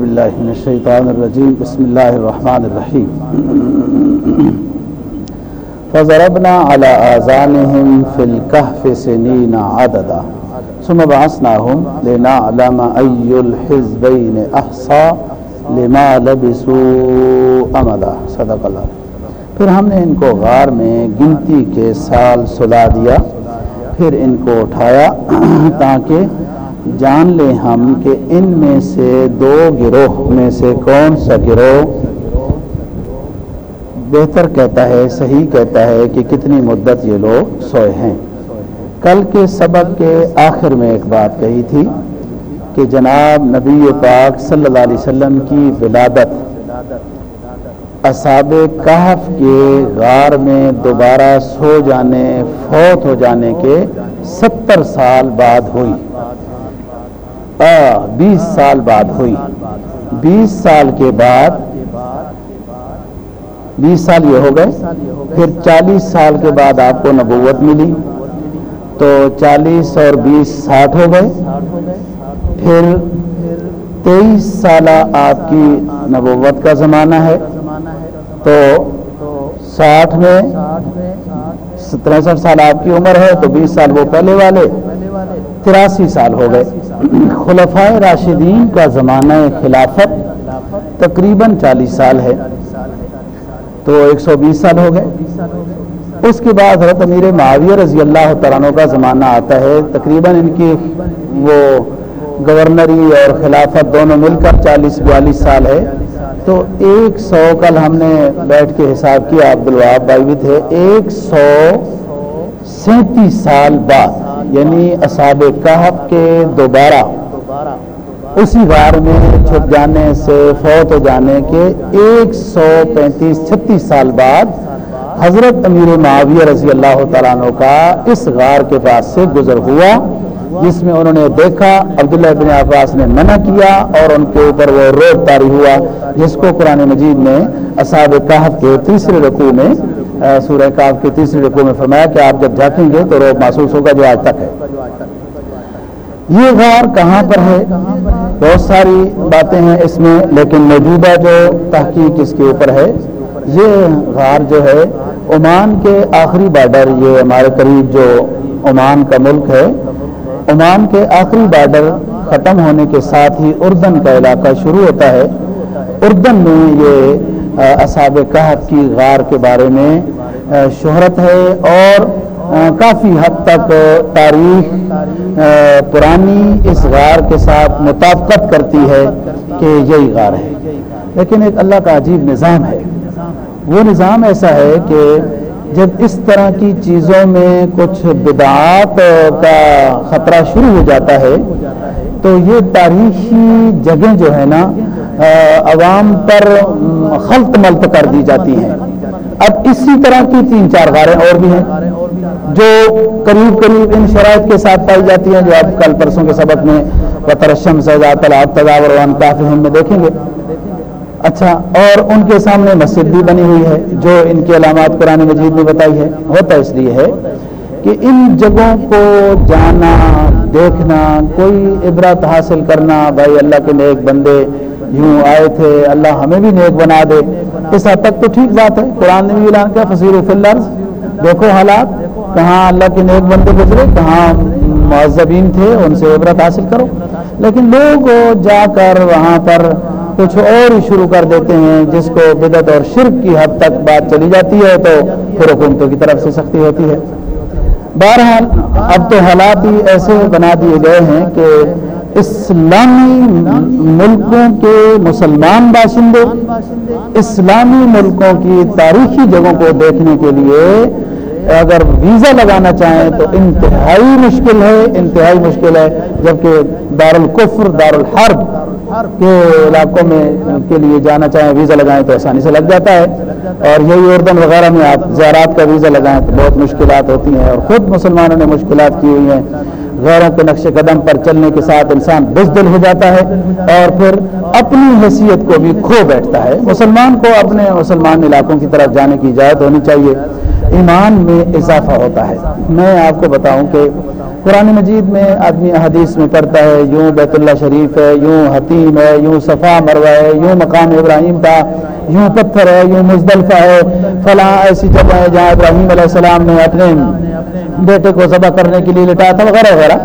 بالله من الشيطان الرجيم بسم الله الرحمن الرحيم فضربنا على آذانهم في الكهف سنين عددا۔ ثم بعثناهم لنعلم أي الحزبين أحصى لما لبسوا أمدا صدق اللہ۔ پھر ہم نے ان کو غار میں گنتی کے سال سلا دیا۔ پھر ان کو اٹھایا تاکہ جان لیں ہم کہ ان میں سے دو گروہ میں سے کون سا گروہ بہتر کہتا ہے، صحیح کہتا ہے کہ کتنی مدت یہ لوگ سوئے ہیں۔ کل کے سبق کے آخر میں ایک بات کہی تھی کہ جناب نبی پاک صلی اللہ علیہ وسلم کی ولادت اصاب کہف کے غار میں دوبارہ سو جانے، فوت ہو جانے کے ستر سال بعد ہوئی۔ بیس سال بعد ہوئی۔ بیس سال کے بعد، بیس سال یہ ہو گئے۔ پھر چالیس سال کے بعد آپ کو نبوت ملی۔ تو چالیس اور بیس ساٹھ ہو گئے۔ پھر تیئیس سالہ آپ کی نبوت کا زمانہ ہے۔ تو ساٹھ میں تریسٹھ سال آپ کی عمر ہے۔ تو بیس سال وہ پہلے والے۔ تراسی سال ہو گئے۔ خلفائے راشدین کا زمانہ خلافت تقریباً چالیس سال ہے۔ تو ایک سو بیس سال ہو گئے۔ اس کے بعد حضرت امیر معاویہ رضی اللہ تعالیٰ کا زمانہ آتا ہے۔ تقریباً ان کی وہ گورنری اور خلافت دونوں مل کر چالیس بیالیس سال ہے۔ تو ایک سو کل ہم نے بیٹھ کے حساب کیا، عبدالوہاب بھائی بھی تھے۔ ایک سو سینتیس سال بعد یعنی اصاب کہف کے دوبارہ اسی غار میں چھپ جانے سے فوت ہو جانے کے ایک سو پینتیس چھتیس سال بعد حضرت امیر معاویہ رضی اللہ تعالیٰ عنہ کا اس غار کے پاس سے گزر ہوا، جس میں انہوں نے دیکھا، عبداللہ بن عباس نے منع کیا اور ان کے اوپر وہ روب تاری ہوا، جس کو قرآن مجید نے اصاب کہف کے تیسرے رقو میں سورہ کاف کے تیسری رقو میں فرمایا کہ آپ جب جھانکیں گے تو روب محسوس ہوگا جو آج تک ہے۔ یہ غار کہاں پر ہے؟ بہت ساری باتیں ہیں اس میں، لیکن موجودہ جو تحقیق اس کے اوپر ہے، یہ غار جو ہے، عمان کے آخری بارڈر، یہ ہمارے قریب جو عمان کا ملک ہے، عمان کے آخری بارڈر ختم ہونے کے ساتھ ہی اردن کا علاقہ شروع ہوتا ہے۔ اردن میں یہ اصاب کہف کی غار کے بارے میں شہرت ہے اور کافی حد تک تاریخ پرانی اس غار کے ساتھ مطابقت کرتی ہے کہ یہی غار ہے۔ لیکن ایک اللہ کا عجیب نظام ہے۔ وہ نظام ایسا ہے کہ جب اس طرح کی چیزوں میں کچھ بدعات کا خطرہ شروع ہو جاتا ہے، تو یہ تاریخی جگہیں جو ہے نا عوام پر خلط ملت کر دی جاتی ہیں۔ اب اسی طرح کی تین چار غاریں اور بھی ہیں جو قریب قریب ان شرائط کے ساتھ پائی جاتی ہیں، جو آپ کل پرسوں کے سبق میں بطرشم سزا تلاب تداور کافی ہم میں دیکھیں گے۔ اچھا اور ان کے سامنے مسجد بھی بنی ہوئی ہے، جو ان کی علامات قرآن مجید میں بتائی ہے۔ ہوتا اس لیے ہے کہ ان جگہوں کو جانا، دیکھنا، کوئی عبرت حاصل کرنا، بھائی اللہ کے نیک بندے یوں آئے تھے، اللہ ہمیں بھی نیک بنا دے۔ اس حد تک تو ٹھیک بات ہے۔ قرآن نے بھی اعلان کیا فصیر الفلرز دیکھو حالات، کہاں اللہ کے نیک بندے گزرے، کہاں معذبین تھے، ان سے عبرت حاصل کرو۔ لیکن لوگ جا کر وہاں پر کچھ اور ہی شروع کر دیتے ہیں، جس کو بدت اور شرک کی حد تک بات چلی جاتی ہے، تو پھر حکومتوں کی طرف سے سختی ہوتی ہے۔ بہرحال، اب تو حالات ہی ایسے بنا دیے گئے ہیں کہ اسلامی ملکوں کے مسلمان باشندے، اسلامی ملکوں کی تاریخی جگہوں کو دیکھنے کے لیے اگر ویزا لگانا چاہیں تو انتہائی مشکل ہے، انتہائی مشکل ہے، جبکہ دارالقفر دارالحرب کے علاقوں میں کے لیے جانا چاہیں، ویزا لگائیں تو آسانی سے لگ جاتا ہے۔ اور یہی اردن وغیرہ میں آپ زیارات کا ویزا لگائیں تو بہت مشکلات ہوتی ہیں اور خود مسلمانوں نے مشکلات کی ہوئی ہیں۔ غیروں کے نقش قدم پر چلنے کے ساتھ انسان بزدل ہو جاتا ہے اور پھر اپنی حیثیت کو بھی کھو بیٹھتا ہے۔ مسلمان کو اپنے مسلمان علاقوں کی طرف جانے کی اجازت ہونی چاہیے۔ ایمان میں اضافہ ہوتا ہے۔ میں آپ کو بتاؤں کہ قرآن مجید میں آدمی احادیث میں پڑھتا ہے، یوں بیت اللہ شریف ہے، یوں حتیم ہے، یوں صفا مروا ہے، یوں مقام ابراہیم تھا یوں پتھر ہے، یوں مزدلفہ ہے۔ فلاں ایسی جگہ ہے جہاں ابراہیم علیہ السلام نے اپنے بیٹے کو ذبح کرنے کے لیے لٹایا تھا، وغیرہ وغیرہ۔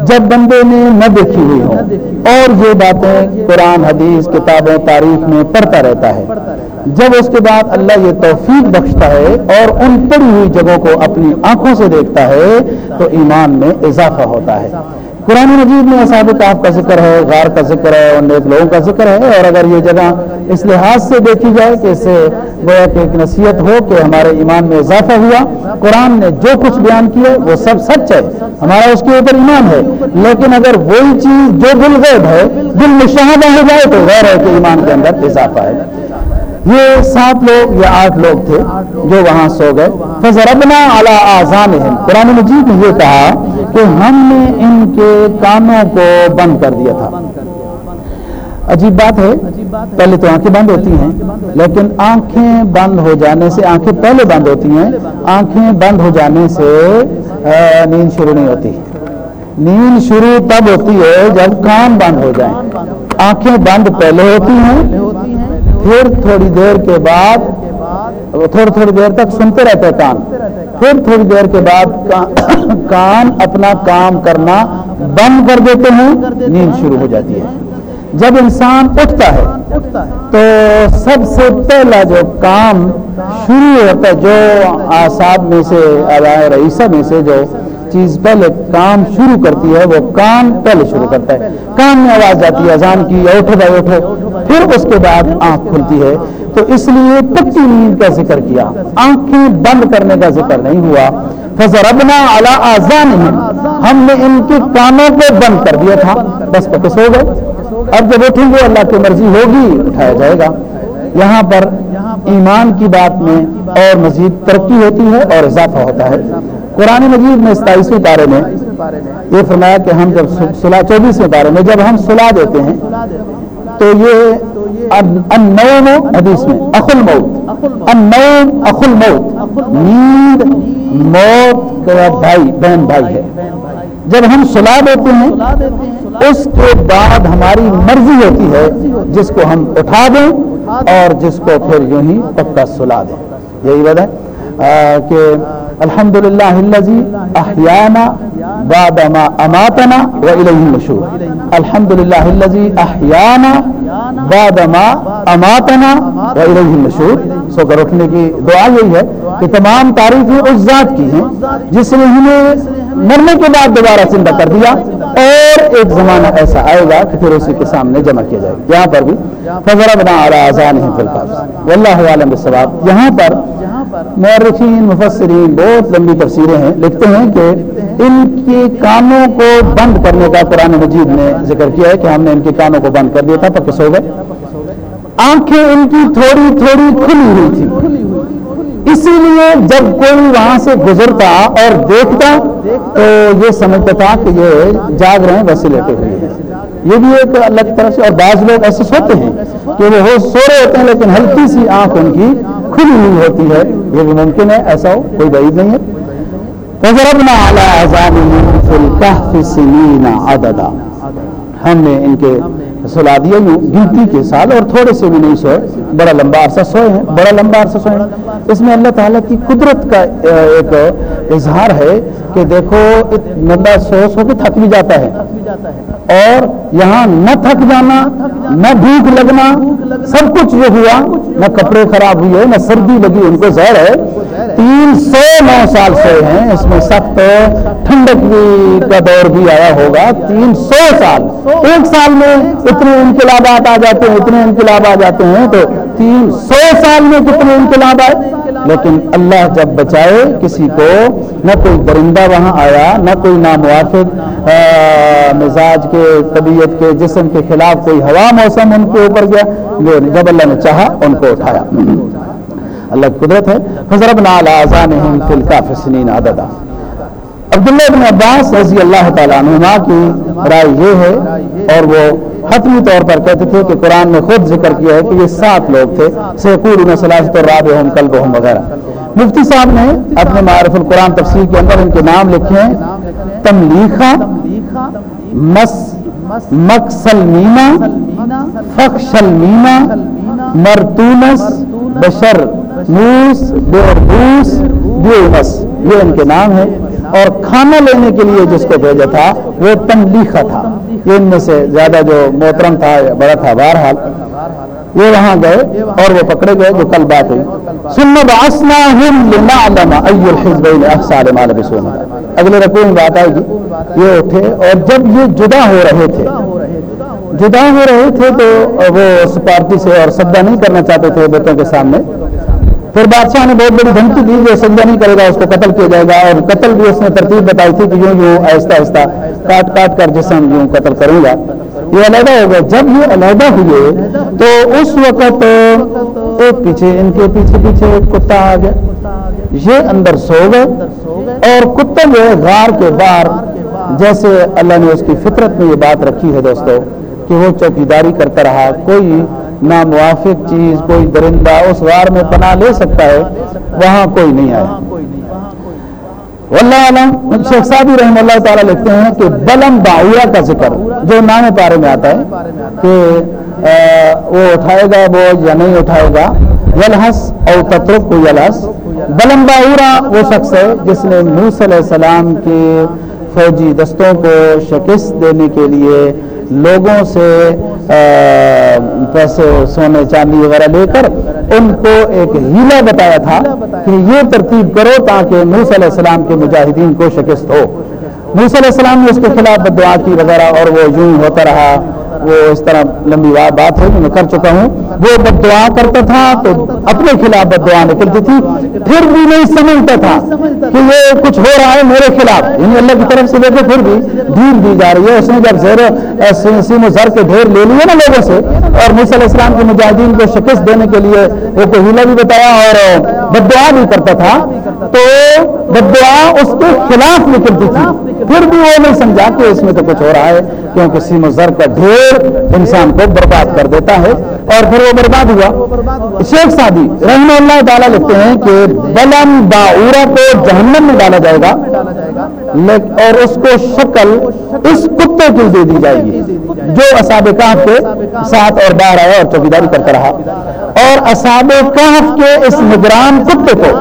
جب بندے نے نہ دیکھی ہوئی ہو اور یہ باتیں قرآن، حدیث، کتابیں، تاریخ میں پڑھتا رہتا ہے۔ جب اس کے بعد اللہ یہ توفیق بخشتا ہے اور ان پڑی ہوئی جگہوں کو اپنی آنکھوں سے دیکھتا ہے، تو ایمان میں اضافہ ہوتا ہے۔ قرآن مجید میں اصحاب کاف کا ذکر ہے، غار کا ذکر ہے، اور نیک لوگوں کا ذکر ہے، اور اگر یہ جگہ اس لحاظ سے دیکھی جائے کہ اس سے گویا کہ ایک نصیحت ہو کہ ہمارے ایمان میں اضافہ ہوا، قرآن نے جو کچھ بیان کیا، وہ سب سچ ہے۔ ہمارا اس کے اوپر ایمان ہے۔ لیکن اگر وہی چیز جو دل غیب ہے، دل مشاہدہ ہو جائے تو غیر ہے کہ ایمان کے اندر اضافہ ہے۔ یہ سات لوگ یا آٹھ لوگ تھے جو وہاں سو گئے۔ فضربنا اعلیٰ آزان قرآن مجید نے یہ کہا کہ ہم نے ان کے کانوں کو بند کر دیا تھا۔ عجیب بات ہے، پہلے تو آنکھیں بند ہوتی ہیں، لیکن آنکھیں بند ہو جانے سے، آنکھیں پہلے بند ہوتی ہیں، آنکھیں بند ہو جانے سے نیند شروع نہیں ہوتی۔ نیند شروع تب ہوتی ہے جب کان بند ہو جائیں آنکھیں بند پہلے ہوتی ہیں، پھر تھوڑی دیر کے بعد تھوڑی تھوڑی دیر تک سنتے رہتے کان پھر تھوڑی دیر کے بعد کان اپنا کام کرنا بند کر دیتے ہیں، نیند شروع ہو جاتی ہے۔ جب انسان اٹھتا ہے، تو سب سے پہلا جو کام شروع ہوتا ہے، جو آساد میں سے رئیسہ میں سے جو چیز پہلے کام شروع کرتی ہے، وہ کام پہلے شروع کرتا ہے۔ کام میں آواز جاتی ہے، اذان کی اٹھو بھائی اٹھو۔ پھر اس کے بعد آنکھ کھلتی ہے۔ تو اس لیے پکی نیند کا ذکر کیا۔ آنکھیں بند کرنے کا ذکر نہیں ہوا۔ فضر ابنا آزان ہم نے ان کے کاموں کو بند کر دیا تھا۔ بس پکس ہو گئے۔ اب جب اٹھیں گے، اللہ کی مرضی ہوگی، اٹھایا جائے گا۔ یہاں پر ایمان کی بات میں اور مزید ترقی ہوتی ہے اور اضافہ ہوتا ہے۔ قرآن مجید میں ستائیسویں پارے میں یہ فرمایا کہ ہم جب سلا چوبیسویں پارے میں جب ہم سلا دیتے ہیں، تو یہ انوم حدیث میں اخل موت انوم اخل موت نیند موت کا بھائی، بہن بھائی ہے۔ جب ہم سلا دیتے ہیں، اس کے بعد ہماری مرضی ہوتی ہے جس کو ہم اٹھا دیں اور جس کو پھر یوں ہی پکا سلا دیں۔ یہی وجہ کہ الحمد للہ احیانا بعد ما اماتنا و النشور. الحمد للہ احیانا بعد ما اماتنا و النشور. سو کر اٹھنے کی دعا یہی ہے کہ تمام تعریفیں اس ذات کی ہیں جس نے ہمیں مرنے کے بعد دوبارہ زندہ کر دیا اور ایک زمانہ ایسا آئے گا کہ پھر اسی کے سامنے جمع کیا جائے. یہاں پر بھی فضر بنا آزان واللہ عالم ثواب یہاں پر مورخین، مفسرین بہت لمبی تفسیریں ہیں، لکھتے ہیں کہ ان کے کانوں کو بند کرنے کا قرآن مجید نے ذکر کیا ہے کہ ہم نے ان کے کانوں کو بند کر دیا تھا پکس ہو گئے۔ آنکھیں ان کی تھوڑی تھوڑی کھلی ہوئی تھی۔ اسی لیے جب کوئی وہاں سے گزرتا اور دیکھتا تو یہ سمجھتا تھا کہ یہ جاگ رہے ہیں ویسے لیٹے ہوئے ہیں۔ یہ بھی ایک اللہ کی طرف سے، اور بعض لوگ ایسے سوتے ہیں کہ وہ سو رہے ہوتے ہیں لیکن ہلکی سی آنکھ ان کی کھلی ہوئی ہوتی ہے، یہ بھی ممکن ہے، ایسا ہو، کوئی بعید نہیں ہے۔ ہم نے ان کے سلا دیا یوں گنتی کے سال اور تھوڑے سے بھی نہیں سوئے، بڑا لمبا عرصہ سوئے ہیں، بڑا لمبا عرصہ سوئے ہیں۔ اس میں اللہ تعالیٰ کی قدرت کا ایک اظہار ہے کہ دیکھو بندہ سو سو کے تھک بھی جاتا ہے۔ اور یہاں نہ تھک جانا، نہ بھوک لگنا، سب کچھ جو ہوا، نہ کپڑے خراب ہوئے، نہ سردی لگی، ان کو زہر ہے۔ تین سو نو سال سے ہیں۔ اس میں سخت ٹھنڈک بھی کا دور بھی آیا ہوگا۔ تین سو سال۔ ایک سال میں اتنے انقلابات آ جاتے ہیں، اتنے انقلاب آ جاتے ہیں تو تین سو سال میں کتنے انقلاب آئے؟ لیکن اللہ جب بچائے کسی کو، نہ کوئی درندہ وہاں آیا، نہ کوئی ناموافق مزاج کے، طبیعت کے، جسم کے خلاف کوئی ہوا موسم ان کے اوپر گیا۔ جب اللہ نے چاہا ان کو اٹھایا۔ اللہ کی قدرت ہے۔ حضرت عددا۔ عبداللہ بن عباس رضی اللہ تعالیٰ عنہ کی رائے یہ ہے اور وہ حتمی طور پر کہتے تھے کہ قرآن نے خود ذکر کیا ہے کہ یہ سات لوگ تھے سیکور میں اور راب ہم کلب ہم وغیرہ۔ مفتی صاحب نے اپنے معرف القرآن تفسیر کے اندر ان کے نام لکھے ہیں۔ تملیخا مس، مکسلمینا، فخشلمینا، مرتونس، بشر۔ موس بوربوس بیونس یہ ان کے نام ہے اور کھانا لینے کے لیے جس کو بھیجا تھا، وہ تملیخا تھا۔ یہ ان میں سے زیادہ جو محترم تھا بڑا تھا، بہرحال۔ یہ وہاں گئے اور وہ پکڑے گئے، جو کل بات ہوئی۔ اگلے رقو میں بات آئے گی۔ یہ اٹھے اور جب یہ جدا ہو رہے تھے، جدا ہو رہے تھے تو وہ اس پارٹی سے اور سدا نہیں کرنا چاہتے تھے بتوں کے سامنے۔ پھر بادشاہ نے بہت بڑی دھمکی دی جو سجا نہیں کرے گا، اس کو قتل کیا جائے گا، اور قتل بھی اس نے ترتیب بتائی تھی کہ یوں یوں آہستہ آہستہ کاٹ کاٹ کر جسم یوں قتل کروں گا۔ یہ علیحدہ ہو گیا۔ جب یہ علیحدہ ہوئے تو اس وقت ایک پیچھے، ان کے پیچھے پیچھے ایک کتا آ گیا۔ یہ اندر سو گئے اور کتا جو غار کے باہر جیسے اللہ نے اس کی فطرت میں یہ بات رکھی ہے دوستو کہ وہ چوکیداری کرتا رہا۔ کوئی ناموافق چیز کوئی درندہ اس غار میں پناہ لے سکتا ہے، وہاں کوئی نہیں آیا۔ واللہ علم شیخ صاحبی رحم اللہ تعالیٰ لکھتے ہیں کہ بلم باعورہ کا ذکر، جو نام پارے میں آتا ہے کہ وہ اٹھائے گا بوجھ یا نہیں اٹھائے گا، یلحس او تطرق کو یلحس۔ بلم باعورہ وہ شخص ہے جس نے موس علیہ السلام کے فوجی دستوں کو شکست دینے کے لیے لوگوں سے پیسے سونے چاندی وغیرہ لے کر ان کو ایک ہیلا بتایا تھا کہ یہ ترتیب کرو تاکہ موس علیہ السلام کے مجاہدین کو شکست ہو۔ موس علیہ السلام نے اس کے خلاف دعا کی وغیرہ اور وہ یوں ہوتا رہا۔ وہ اس طرح لمبی بات ہے، میں کر چکا ہوں۔ وہ بد دعا کرتا تھا تو اپنے خلاف بد دعا نکلتی تھی۔ پھر بھی نہیں سمجھتا تھا کہ یہ کچھ ہو رہا ہے میرے خلاف۔ یعنی اللہ کی طرف سے دیکھے پھر بھی ڈھیل دی جا رہی ہے۔ اس نے جب زیر سیم و زر کے ڈھیر لے لیے نا لوگوں سے، اور مصع علیہ السلام کے مجاہدین کو شکست دینے کے لیے وہ کو ہیلا بھی بتایا اور بد دعا بھی کرتا تھا، تو بد دعا اس کے خلاف نکلتی تھی۔ پھر بھی وہ نہیں سمجھا کہ اس میں تو کچھ ہو رہا ہے، کیونکہ سیم و زر کا ڈھیر انسان کو برباد کر دیتا ہے۔ اور پھر وہ برباد ہوا۔ شیخ سادی رحمہ اللہ تعالیٰ لکھتے ہیں کہ بلم باورا کو جہنم میں ڈالا جائے گا اور اس کو شکل اس کتے کی دے دی جائے گی۔ جو اصاب کاف کے ساتھ اور باہر آیا اور چوکیداری کرتا رہا۔ اور اصاب کاف کے اس نگران کتے کو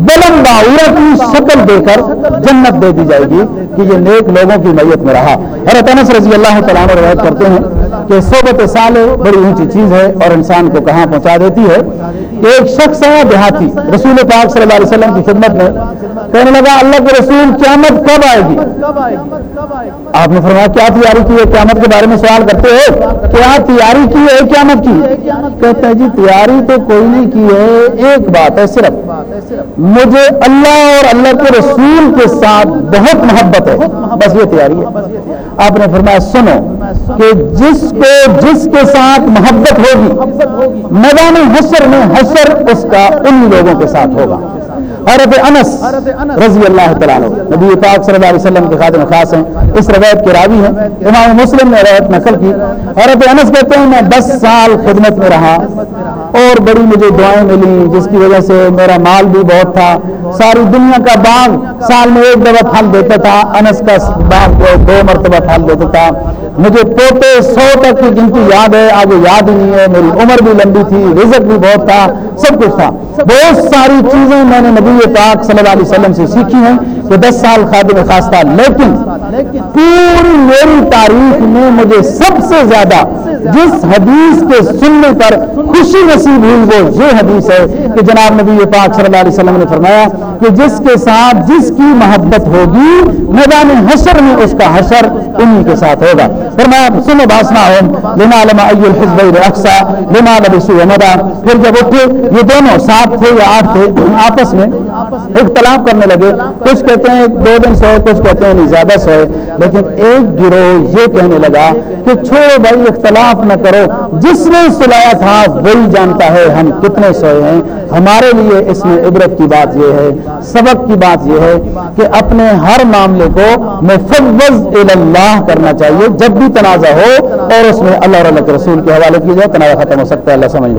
بلند باورہ کی شکل دے کر جنت دے دی جائے گی کہ یہ نیک لوگوں کی میت میں رہا۔ حضرت انس رضی اللہ تعالیٰ روایت کرتے ہیں کہ صحبت سال بڑی اونچی چیز ہے اور انسان کو کہاں پہنچا دیتی ہے۔ ایک شخص ہے دیہاتی، رسول پاک صلی اللہ علیہ وسلم کی خدمت میں۔ کہنے لگا، اللہ کے رسول قیامت کب آئے گی؟ آپ نے فرمایا، کیا تیاری کی ہے؟ قیامت کے بارے میں سوال کرتے ہو۔ کیا تیاری کی ہے؟ قیامت کی۔ کہتا ہے جی تیاری تو کوئی نہیں کی ہے۔ ایک بات ہے صرف، مجھے اللہ اور اللہ کے رسول کے ساتھ بہت محبت ہے۔ بس یہ تیاری ہے۔ آپ نے فرمایا، سنو کہ جس کو جس کے ساتھ محبت ہوگی، میدان حسر میں حسر اس کا ان لوگوں کے ساتھ ہوگا۔ حضرت انس رضی اللہ تعالیٰ نبی پاک صلی اللہ علیہ وسلم کے خادم خاص ہیں، اس روایت کے راوی ہیں۔ امام مسلم نے روایت نقل کی۔ حضرت انس کہتے ہیں، میں دس سال خدمت میں رہا اور بڑی مجھے دعائیں ملی، جس کی وجہ سے میرا مال بھی بہت تھا۔ ساری دنیا کا باغ سال میں ایک دفعہ پھل دیتا تھا، انس کا باغ دو مرتبہ پھل دیتا تھا۔ مجھے پوتے سو تک کی گنتی یاد ہے، آگے یاد ہی نہیں ہے، میری عمر بھی لمبی تھی، رزق بھی بہت تھا، سب کچھ تھا۔ بہت ساری چیزیں میں نے نبی پاک صلی اللہ علیہ وسلم سے سیکھی ہیں کہ دس سال خادم خاص تھا لیکن پوری میری تاریخ میں مجھے سب سے زیادہ جس حدیث کے سننے پر خوشی نصیب ہوئی وہ یہ حدیث ہے کہ جناب نبی پاک صلی اللہ علیہ وسلم نے فرمایا کہ جس کے ساتھ جس کی محبت ہوگی، میدان حشر میں اس کا حشر انہی کے ساتھ ہوگا۔ فرمایا، سنو باسنا ہوں لما لما ای الحزب اقصا، لما لبسو مدا پھر جب اٹھے، یہ دونوں سات تھے یا آٹھ تھے، آپس میں اختلاف کرنے لگے۔ کچھ کہتے ہیں دو دن سوئے، کچھ کہتے ہیں نہیں، زیادہ سوئے۔ لیکن ایک گروہ یہ کہنے لگا کہ چھوڑو بھائی، اختلاف نہ کرو۔ جس نے سلایا تھا، وہی جانتا ہے ہم کتنے سوئے ہیں۔ ہمارے لیے اس میں عبرت کی بات یہ ہے، سبق کی بات یہ ہے کہ اپنے ہر معاملے کو مفوض اللہ کرنا چاہیے۔ جب بھی تنازع ہو اور اس میں اللہ کے رسول کے حوالے کی جائے، تنازع ختم ہو سکتا ہے۔ اللہ سمجھ